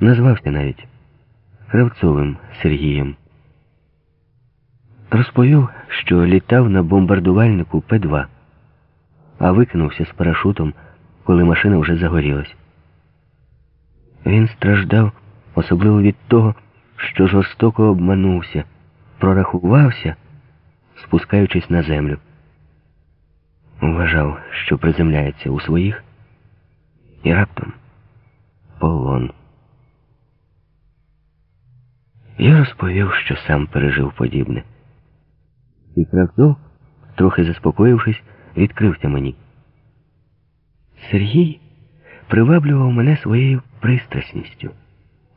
Назвався навіть Кравцовим Сергієм. Розповів, що літав на бомбардувальнику П-2, а викинувся з парашутом, коли машина вже загорілась. Він страждав особливо від того, що жорстоко обманувся, прорахувався, спускаючись на землю. Вважав, що приземляється у своїх, і раптом полон. Я розповів, що сам пережив подібне. І Кравцов, трохи заспокоївшись, відкрився мені. Сергій приваблював мене своєю пристрасністю,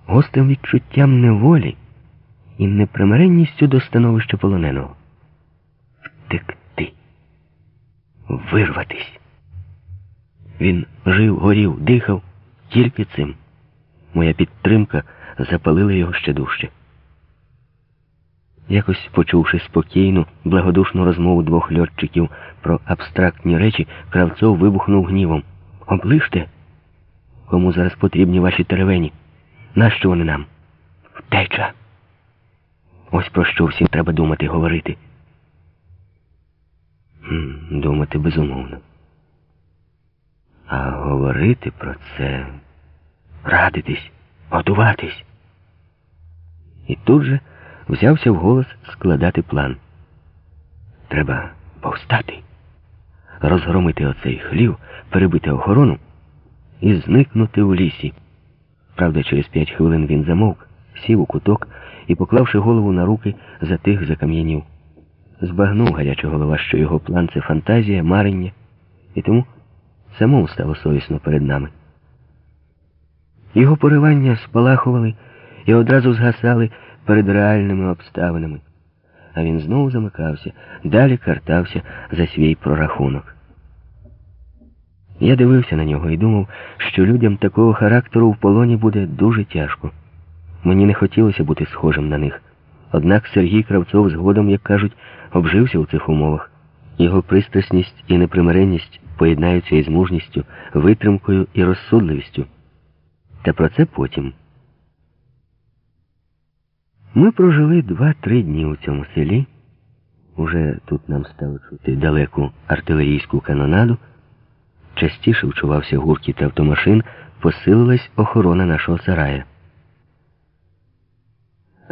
гострим відчуттям неволі і непримиренністю до становища полоненого. Втекти, вирватись. Він жив, горів, дихав тільки цим. Моя підтримка запалила його ще дужче. Якось почувши спокійну, благодушну розмову двох льотчиків про абстрактні речі, Кравцов вибухнув гнівом. Оближте, кому зараз потрібні ваші теревені. Нащо вони нам? Втеча. Ось про що всім треба думати, говорити. Думати безумовно. А говорити про це, радитись, готуватись. І тут же взявся вголос складати план. Треба повстати, розгромити оцей хлів, перебити охорону і зникнути у лісі. Правда, через п'ять хвилин він замовк, сів у куток і, поклавши голову на руки, затих закам'янів. Збагнув гаряча голова, що його план це фантазія, марення, і тому самому стало совісно перед нами. Його поривання спалахували і одразу згасали перед реальними обставинами. А він знову замикався, далі картався за свій прорахунок. Я дивився на нього і думав, що людям такого характеру в полоні буде дуже тяжко. Мені не хотілося бути схожим на них. Однак Сергій Кравцов згодом, як кажуть, обжився у цих умовах. Його пристрасність і непримиренність поєднаються із мужністю, витримкою і розсудливістю. Та про це потім. Ми прожили два-три дні у цьому селі. Уже тут нам стало чути далеку артилерійську канонаду. Частіше вчувався гуркіт автомашин, посилилась охорона нашого сарая.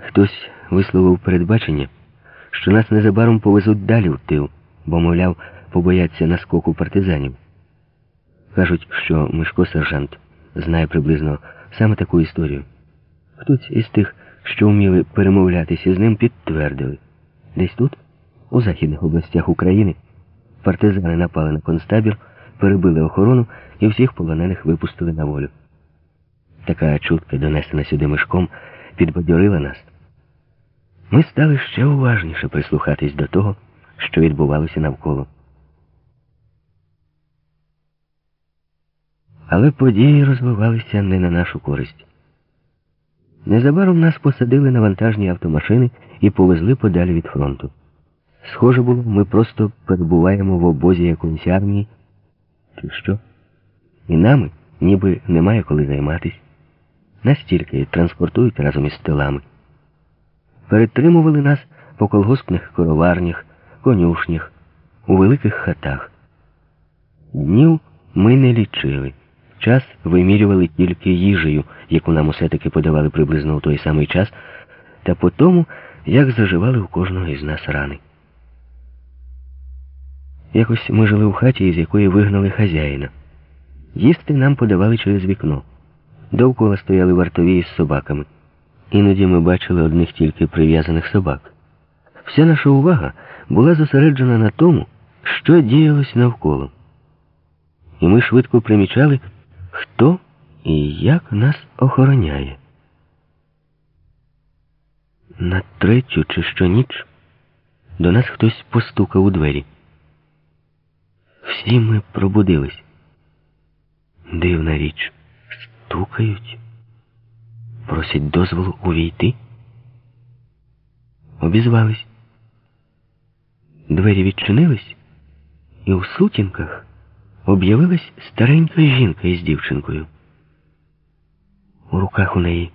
Хтось висловив передбачення, що нас незабаром повезуть далі в тил, бо, мовляв, побояться наскоку партизанів. Кажуть, що Мишко сержант знає приблизно саме таку історію. Хтось із тих, що вміли перемовлятися з ним, підтвердили. Десь тут, у західних областях України, партизани напали на концтабір, перебили охорону і всіх полонених випустили на волю. Така чутка, донесена сюди мишком, підбадьорила нас. Ми стали ще уважніше прислухатись до того, що відбувалося навколо. Але події розвивалися не на нашу користь. Незабаром нас посадили на вантажні автомашини і повезли подалі від фронту. Схоже було, ми просто перебуваємо в обозі якоїсь армії, чи що, і нами ніби немає коли займатись. Настільки транспортують разом із стелами. Перетримували нас по колгоспних короварнях, конюшнях, у великих хатах. Днів ми не лічили. Час вимірювали тільки їжею, яку нам усе таки подавали приблизно у той самий час, та по тому, як заживали у кожного із нас рани. Якось ми жили в хаті, із якої вигнали хазяїна. Їсти нам подавали через вікно. Довкола стояли вартові із собаками. Іноді ми бачили одних тільки прив'язаних собак. Вся наша увага була зосереджена на тому, що діялось навколо. І ми швидко примічали, хто і як нас охороняє. На третю чи що ніч до нас хтось постукав у двері. Всі ми пробудились. Дивна річ, стукають, просять дозволу увійти. Обізвались. Двері відчинились, і у сутінках об'явилась старенька жінка із дівчинкою. у руках у неї